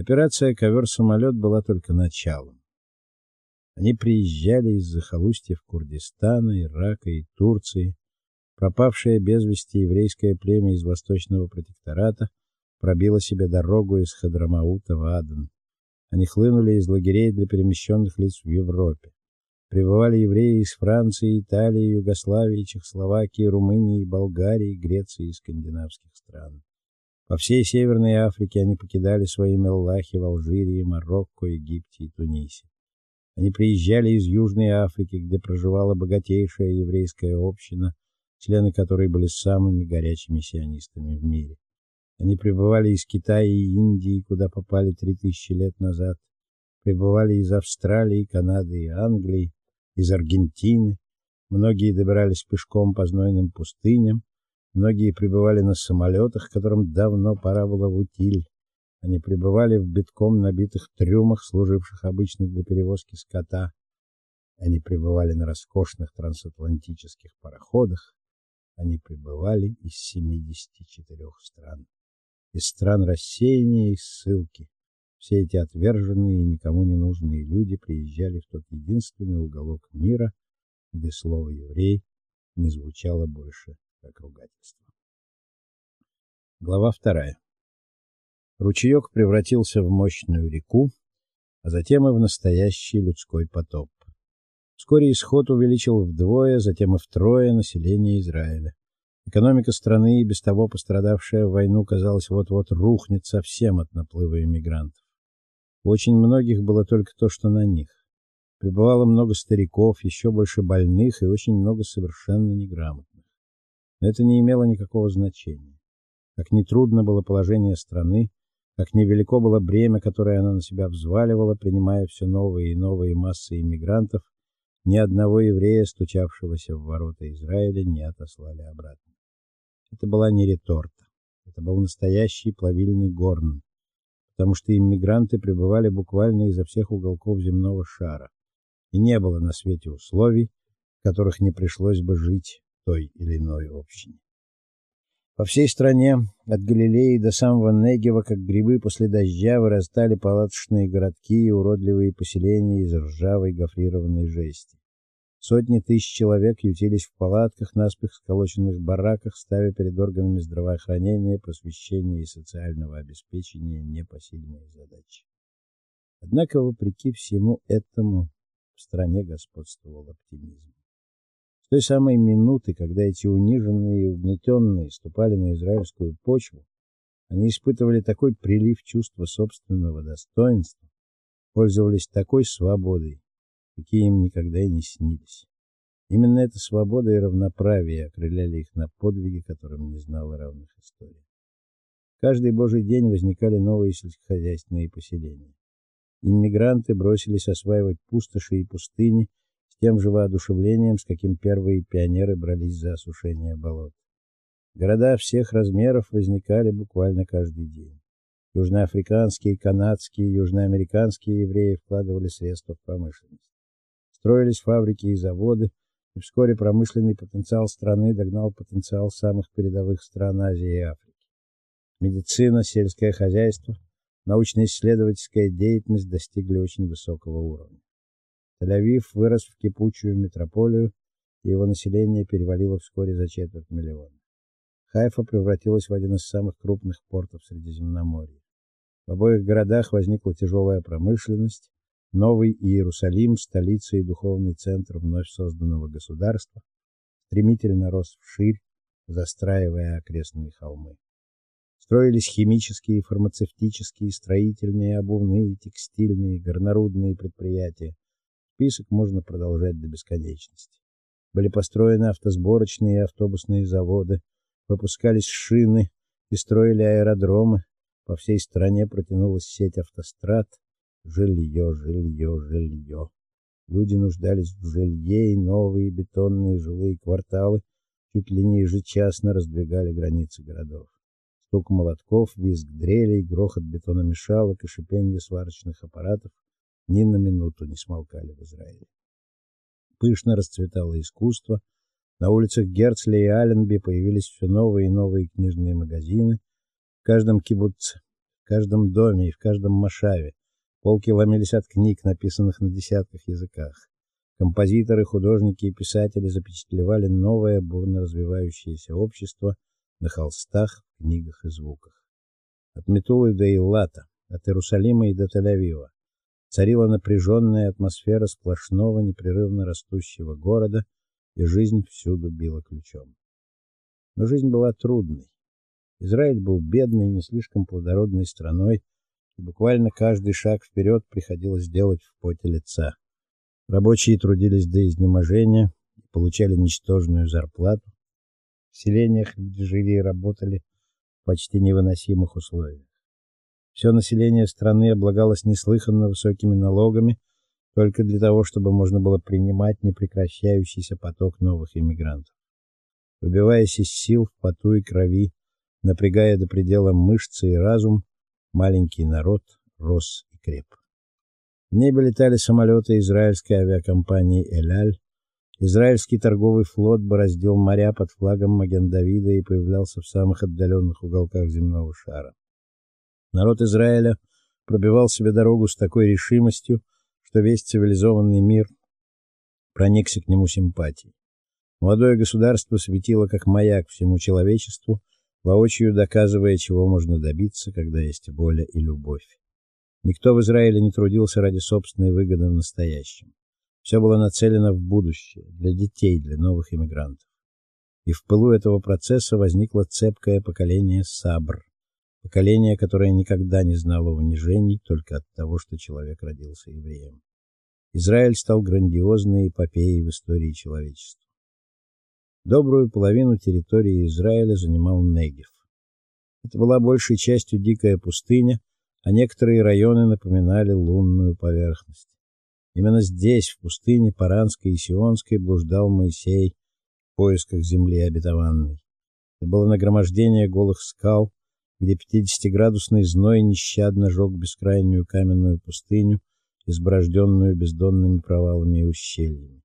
Операция «Ковер-самолет» была только началом. Они приезжали из захолустьев Курдистана, Ирака и Турции. Пропавшее без вести еврейское племя из Восточного протектората пробило себе дорогу из Хадрамаута в Аден. Они хлынули из лагерей для перемещенных лиц в Европе. Прибывали евреи из Франции, Италии, Югославии, Чехословакии, Румынии, Болгарии, Греции и скандинавских стран. По всей Северной Африке они покидали свои меллахи в Алжире, Марокко, Египте и Тунисе. Они приезжали из Южной Африки, где проживала богатейшая еврейская община, члены которой были самыми горячими сионистами в мире. Они прибывали из Китая и Индии, куда попали 3000 лет назад, прибывали из Австралии, Канады и Англии, из Аргентины. Многие добирались пешком по знойным пустыням, многие прибывали на самолетах, которым давно пора было в утиль. Они прибывали в битком набитых трюмах, служивших обычно для перевозки скота. Они прибывали на роскошных трансатлантических пароходах. Они прибывали из 74 стран. Из стран рассеяния и ссылки. Все эти отверженные и никому не нужные люди приезжали в тот единственный уголок мира, где слово еврей не звучало больше как ругательство. Глава вторая. Ручеек превратился в мощную реку, а затем и в настоящий людской потоп. Вскоре исход увеличил вдвое, затем и втрое население Израиля. Экономика страны, без того пострадавшая в войну, казалось, вот-вот рухнет совсем от наплыва иммигрантов. У очень многих было только то, что на них. Прибывало много стариков, еще больше больных и очень много совершенно неграмотных. Это не имело никакого значения. Как ни трудно было положение страны, как невелико было бремя, которое она на себя взваливала, принимая все новые и новые массы иммигрантов, ни одного еврея, стучавшегося в ворота Израиля, не отослали обратно. Это была не реторта. Это был настоящий плавильный горн, потому что иммигранты прибывали буквально изо всех уголков земного шара, и не было на свете условий, в которых не пришлось бы жить той или иной общине. По всей стране, от Галилеи до самого Негева, как грибы после дождя, вырастали палаточные городки и уродливые поселения из ржавой гофрированной жести. Сотни тысяч человек ютились в палатках, наспех сколоченных бараках, ставя перед органами здравоохранения, просвещения и социального обеспечения непосильные задачи. Однако, вопреки всему этому, в стране господствовал оптимизм. Той самой минуты, когда эти униженные и угнетенные ступали на израильскую почву, они испытывали такой прилив чувства собственного достоинства, пользовались такой свободой, какие им никогда и не снились. Именно эта свобода и равноправие окрыляли их на подвиги, которым не знала равных история. Каждый божий день возникали новые сельскохозяйственные поселения. Иммигранты бросились осваивать пустоши и пустыни тем же воодушевлением, с каким первые пионеры брались за осушение болот. Города всех размеров возникали буквально каждый день. Южноафриканские, канадские, южноамериканские евреи вкладывали средства в промышленность. Строились фабрики и заводы, и вскоре промышленный потенциал страны догнал потенциал самых передовых стран Азии и Африки. Медицина, сельское хозяйство, научно-исследовательская деятельность достигли очень высокого уровня. Тель-Авив вырос в кипучую метрополию, и его население перевалило вскоре за четверть миллиона. Хайфа превратилась в один из самых крупных портов Средиземноморья. В обоих городах возникла тяжелая промышленность, Новый Иерусалим, столица и духовный центр вновь созданного государства, стремительно рос вширь, застраивая окрестные холмы. Строились химические, фармацевтические, строительные, обувные, текстильные, горнорудные предприятия. Список можно продолжать до бесконечности. Были построены автосборочные и автобусные заводы, выпускались шины и строили аэродромы. По всей стране протянулась сеть автострад, Жилье, жилье, жилье. Люди нуждались в жилье, и новые бетонные жилые кварталы чуть ли не ежечасно раздвигали границы городов. Стук молотков, визг дрелей, грохот бетономешалок и шипение сварочных аппаратов ни на минуту не смолкали в Израиле. Пышно расцветало искусство. На улицах Герцля и Аленби появились все новые и новые книжные магазины. В каждом кибуце каждом доме и в каждом машаве. Полки ломились от книг, написанных на десятках языках. Композиторы, художники и писатели запечатлевали новое бурно развивающееся общество на холстах, книгах и звуках. От Метулы до Илата, от Иерусалима и до Тель-Авива царила напряженная атмосфера сплошного непрерывно растущего города, и жизнь всюду била ключом. Но жизнь была трудной. Израиль был бедной, не слишком плодородной страной, и буквально каждый шаг вперед приходилось делать в поте лица. Рабочие трудились до изнеможения получали ничтожную зарплату. В селениях люди жили и работали в почти невыносимых условиях. Все население страны облагалось неслыханно высокими налогами только для того, чтобы можно было принимать непрекращающийся поток новых иммигрантов. Выбиваясь из сил в поту и крови, напрягая до предела мышцы и разум, маленький народ рос и креп. В небе летали самолеты израильской авиакомпании Эляль. Израильский торговый флот бороздил моря под флагом Маген-Давида и появлялся в самых отдаленных уголках земного шара. Народ Израиля пробивал себе дорогу с такой решимостью, что весь цивилизованный мир проникся к нему симпатией. Молодое государство светило как маяк всему человечеству, воочию доказывая, чего можно добиться, когда есть воля и любовь. Никто в Израиле не трудился ради собственной выгоды в настоящем. Все было нацелено в будущее, для детей, для новых иммигрантов. И в пылу этого процесса возникло цепкое поколение Сабр, поколение, которое никогда не знало унижений только от того, что человек родился евреем. Израиль стал грандиозной эпопеей в истории человечества. Добрую половину территории Израиля занимал Негев. Это была большей частью дикая пустыня, а некоторые районы напоминали лунную поверхность. Именно здесь, в пустыне Паранской и Сионской, блуждал Моисей в поисках земли обетованной. Это было нагромождение голых скал, где пятидесятиградусный зной нещадно жег бескрайнюю каменную пустыню, изборожденную бездонными провалами и ущельями.